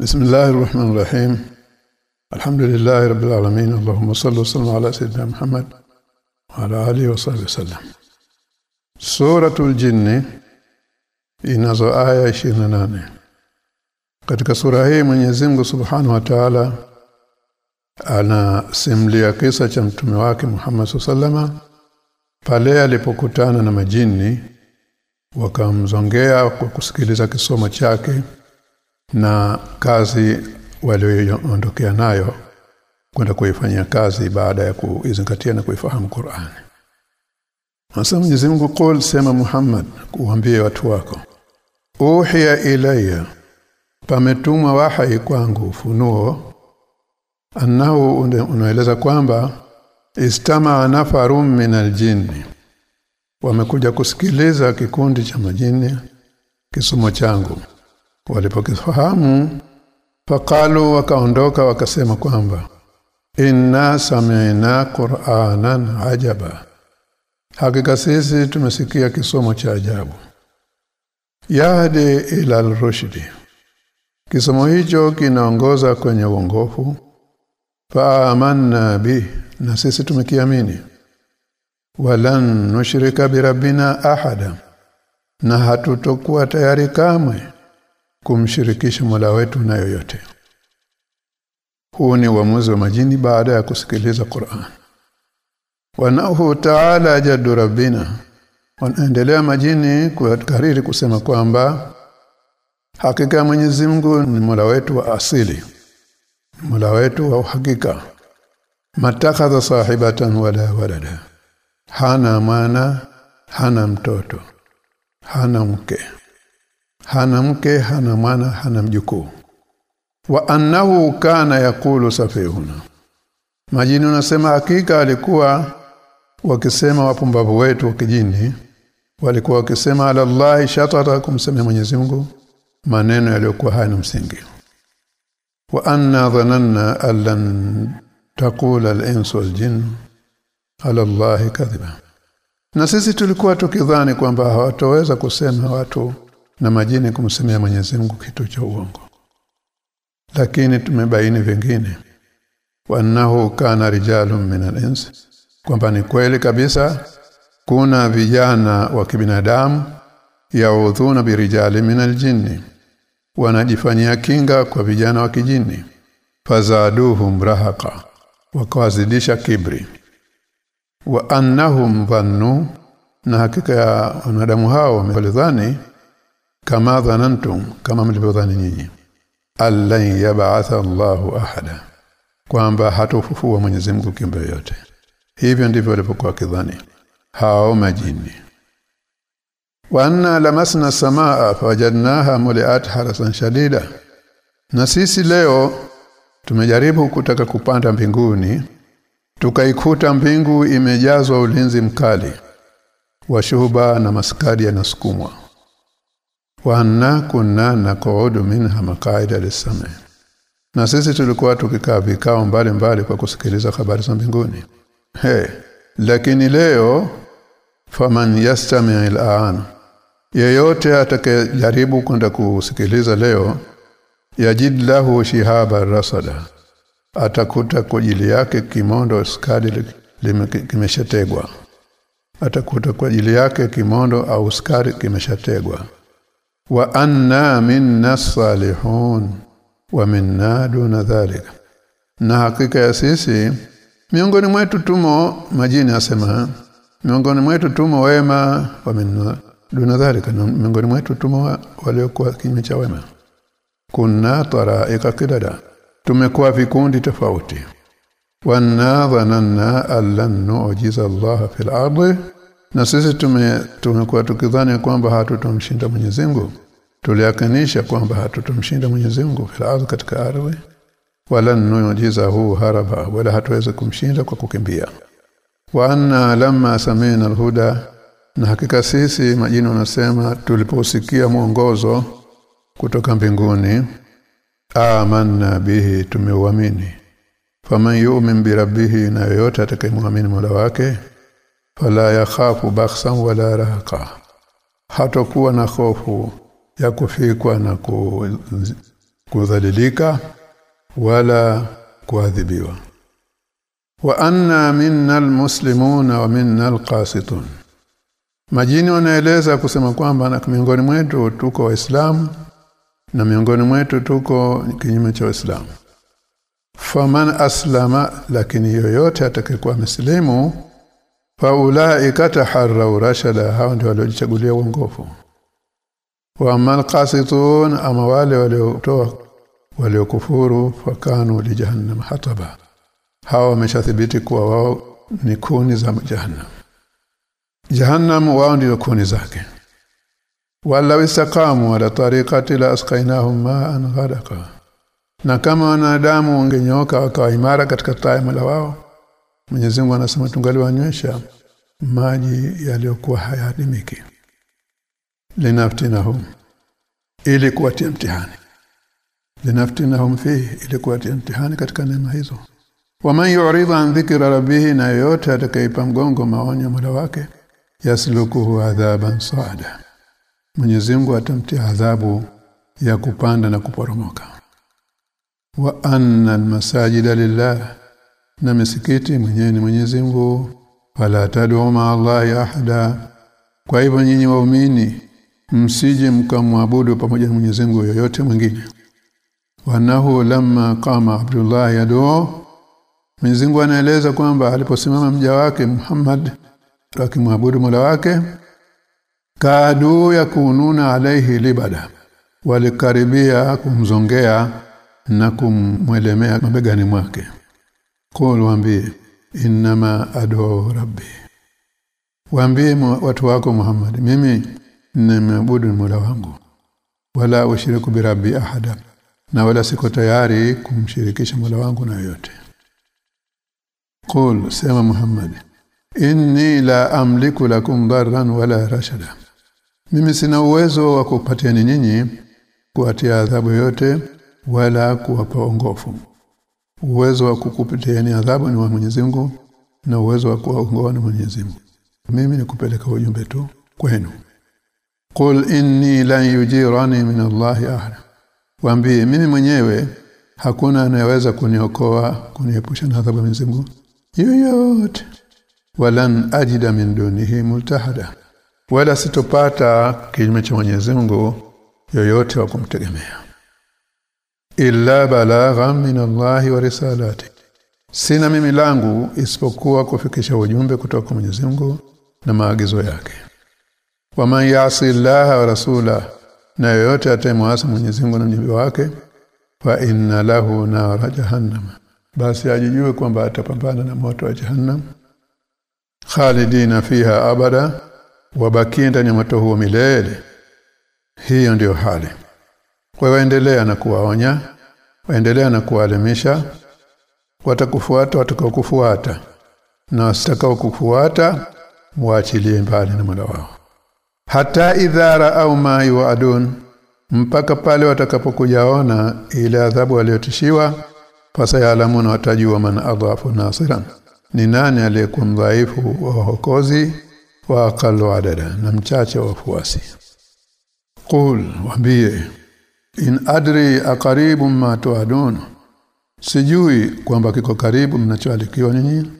بسم الله الرحمن الرحيم الحمد لله رب العالمين اللهم صل وسلم على سيدنا محمد وعلى اله وصحبه وسلم سورة الجن inazo aya 28 katika sura hii Mwenyezi Mungu Subhanahu wa Ta'ala anasimulia kisa cha mtume wake Muhammad sallama pale alipokutana na majini wakamzongea kwa kusikiliza kisomo chake na kazi walioondokea nayo kwenda kuifanyia kazi baada ya kuizingatia na kuifahamu qurani Hasa Mwenyezi Mungu qul sema Muhammad kuambie watu wako uhiya ilayya pametumwa wahai kwangu funuo annahu unaeleza kwamba istama nafarum min aljinni wamekuja kusikiliza kikundi cha majini kisomo changu walipokifahamu faqalu wakaondoka wakasema kwamba inna sami'na qur'anan ajaba. Hakika sisi tumesikia kisomo cha ajabu. Yahdi ila al-rushdi. Kisomo hicho kinaongoza kwenye uongofu. Fa amanna bi na sisi tumekiamini. Walan nushrika birabbina ahada na hatutokuwa tayari kamwe kumshirikisha Mola wetu na yoyote. Huu ni uamuzi wa majini baada ya kusikiliza Qur'an. Wanahu ta'ala jaddu rabbina. Wanaendelea majini kukariri kusema kwamba hakika Mwenyezi Mungu ni Mola wetu wa asili Mola wetu wa uhakika. Matakadha sahibatan wala walada. Hana mwana hana mtoto hana mke hana mke hana mwana hana mjukuu. Wa annahu kana yakulu safihuna. Majini unasema hakika alikuwa wakisema wapumbavu wetu kijini walikuwa wakisema ala Allah shatara kumsemea Mwenyezi Mungu maneno yaliyokuwa hayana msingi. Wa anna dhananna allan taqula al-insu wal-jinn ala Allah kadhiba. Na sisi tulikuwa tukidhani kwamba hawatoweza kusema watu na majini kumsemea Mwenyezi Mungu kitu cha uongo. Lakini tumebaini vingine. Wanahu kana rijalun min al-ins kwamba ni kweli kabisa kuna vijana wa kibinadamu yaudhuna birijali min al-jinni wanajifanyia kinga kwa vijana wa kijini. Fazaduhum rahaqa wakawazidisha kibri. Wa annahum dhannu na hakika ya wanadamu hao wamelidhani kama dhanantum kama mlivyodhani nyinyi. Allan yab'atha Allahu ahada. Kwamba hatofufua Mwenyezi Mungu kiumbe yote hivyo ndivyo walipokuwa kidhani hao majini. Wa anna lamasna samaa fawajadnaha muliat harasan shadida. Na sisi leo tumejaribu kutaka kupanda mbinguni tukaikuta mbingu imejazwa ulinzi mkali wa shuhuba na maskadi yanasukumwa wa anna kunna naqudu minha maqaida lis-sama na sisi tulikuwa tukikaa vikao mbali mbali kwa kusikiliza habari za mbinguni. He lakini leo faman yastami al-an yeyote atakayejaribu kwenda kusikiliza leo yajid lahu shihaba rasada atakuta kwa ajili yake kimondo skadi kimeshategwa. Atakuta kwa ajili yake kimondo au skari kimeshategwa wa anna minna salihun wa minna duna dhalika. Na hakika ya sisi miongoni mwetu tumo majini asema miongoni mwetu tumo wema wa minna duna dhalika. Miongoni mwetu tumo waliokuwa kinyume cha wema. Kunna taraika kidada tumekuwa vikundi tofauti. Wanna dhananna allan nu'jiza Allah fil ardi na sisi tume tumekuwa tukidhani kwamba hatutomshinda Mwenyezi Mungu. Tuliakanisha kwamba hatutomshinda Mwenyezi Mungu fil katika ardhi. Wala nu'jizahu haraba wala hatuweza kumshinda kwa kukimbia. Wa anna lamma samina alhuda na hakika sisi majini wanasema tuliposikia mwongozo kutoka mbinguni amanna bihi tumeuamini. Faman yu'min bi na yoyote atakayemwamini Mola wake fala yakhafu bakhsan wala rahaqa hatakuwa na hofu ya kufikwa na kudhalilika wala kuadhibiwa. Wa anna minna almuslimuna wa minna alqasitun. Majini wanaeleza kusema kwamba na miongoni mwetu tuko waislamu na miongoni mwetu tuko kinyume cha waislamu. Faman aslama lakini yoyote atakayekuwa muslimu faulaika taharrau rashada hao ndio waliojichagulia uongofu wa amal qasitun ama wale waliotoa waliokufuru fakanu li jahannam hataba. Hao wameshathibiti kuwa wao ni kuni za jahannam. Jahannam wao ndio kuni zake. Wala istaqamu ala tariqati la asqainahum ma'an ghadaqa. Na kama wanadamu wangenyoka wakawa imara katika taimu la wao Mwenyezi Mungu anasema tungaliwanywesha maji yaliyokuwa hayadimiki. Linaftinahum ili kuwatia mtihani. Linaftinahum fihi ili kuwatia mtihani katika neema hizo. Waman yu'ridha an dhikra rabbih na yote atakayepa mgongo maonyo mola wake yaslukuhu adhaban saada. Mwenyezi Mungu atamtia adhabu ya kupanda na kuporomoka. Wa anna almasajida lillah na misikiti mwenyewe ni Mwenyezi Mungu wala tad'u ma Allah ahada. Kwa hivyo nyinyi waumini msije mkamwabudu pamoja na Mwenyezi Mungu yoyote mwingine. Wanahu lamma qama Abdullah yad'u Mwenyezi Mungu anaeleza kwamba aliposimama mja wake Muhammad akimwabudu Mola wake kadu yakununa alaihi libada. Walikaribia kumzongea na kumwelemea mabegani mwake qul waambie innama adu rabbi. Waambie watu wako Muhammad mimi ninamwabudu Mola wangu. Wala ushiriku bi rabbi ahada na wala siko tayari kumshirikisha Mola wangu na yote qul sema Muhammad inni la amliku lakum darran wala rashada. Mimi sina uwezo wa kupatia nyinyi kuatia adhabu yote wala kuwapa ongofu uwezo wa kukupitiani adhabu ni wa Mwenyezi Mungu na uwezo wa kuongoa ni Mwenyezi Mungu. Mimi nikupeleka ujumbe tu kwenu. Qul inni lan yujirani min Allahi ahad Waambie mimi mwenyewe hakuna anayeweza kuniokoa kuniepusha na adhabu ya Mwenyezi Mungu yoyote. Walan ajida min dunihi multahada. Wala sitopata kinyume cha Mwenyezi Mungu yoyote wa kumtegemea illa balagha min Allahi wa risalati. Sina mimi langu isipokuwa kufikisha ujumbe kutoka kwa Mwenyezi Mungu na maagizo yake. Waman yasi Allah wa rasula na yoyote atemwasi Mwenyezi Mungu na mjumbe wake fa inna lahu nara jahannam. Basi ajijue kwamba atapambana na moto wa jahannam khalidina fiha abada wabakie ndani ya moto huo milele. Hiyo ndiyo hali kwa waendelea na kuwaonya waendelea na kuwaelimisha watakufuata watakaokufuata na wasitakao kufuata muachilie mbali na Mola wao. Hata idhara au ma yuadun mpaka pale watakapokujaona ile adhabu waliotishiwa fasayalamuna watajua man adhafu nasiran ni nani aliyekuwa mdhaifu wa wahokozi wa akalu adada na mchache wa wafuasi. Qul waambie in adri aqaribu ma tuadun. Sijui kwamba kiko karibu mnachoalikiwa nyinyi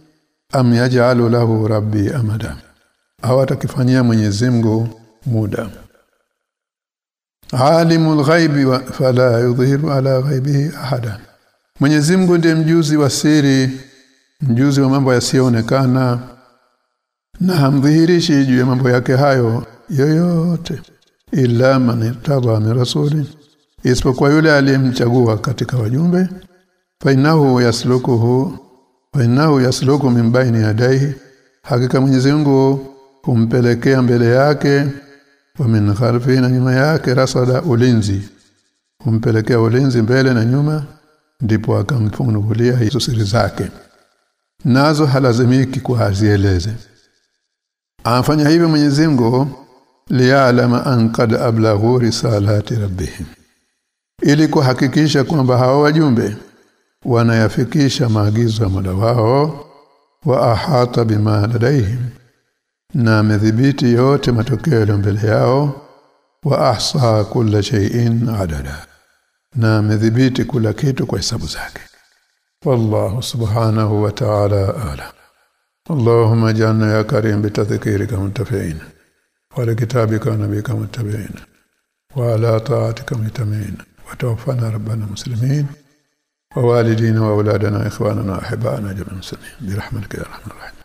am yaj'alu lahu rabbi amada. Au atakifanyia Mwenyezi Mungu muda. Alimul ghaibi wa fala yudhiru ala ghaibihi ahada. Mwenyezi Mungu ndiye mjuzi wa siri mjuzi wa mambo yasiyoonekana na hamdhihirishi juu ya mambo yake hayo yoyote illa man tadha min rasuli isipokuwa yule aliyemchagua katika wajumbe fainahu yaslukuhu fainahu yasluku min baini yadayhi hakika Mwenyezi Mungu kumpelekea mbele yake wa min na nyuma yake rasada ulinzi. Humpelekea ulinzi mbele na nyuma ndipo akamfunulia hizo siri zake. Nazo halazimiki kuazieleze afanya hivyo Mwenyezi Mungu liya'lama an qad ablaghu risalati rabbihim ili kuhakikisha kwamba hao wajumbe wanayafikisha maagizo ya Mola wao wa ahata bima ladaihim na amedhibiti yote matokeo yaliyo mbele yao wa ahsa kulla shay'in adada na amedhibiti kula kitu kwa hesabu zake wallahu subhanahu wa ta'ala a'lam اللهم اجعلنا يا كريم بتذكيرك منتفعين ولكتابك ونبيك متبعين وعلى طاعتك متمين وتوفنا ربنا مسلمين ووالدينا وأولادنا اخواننا احبائنا جميع المسلمين. برحمتك يا أرحم الراحمين.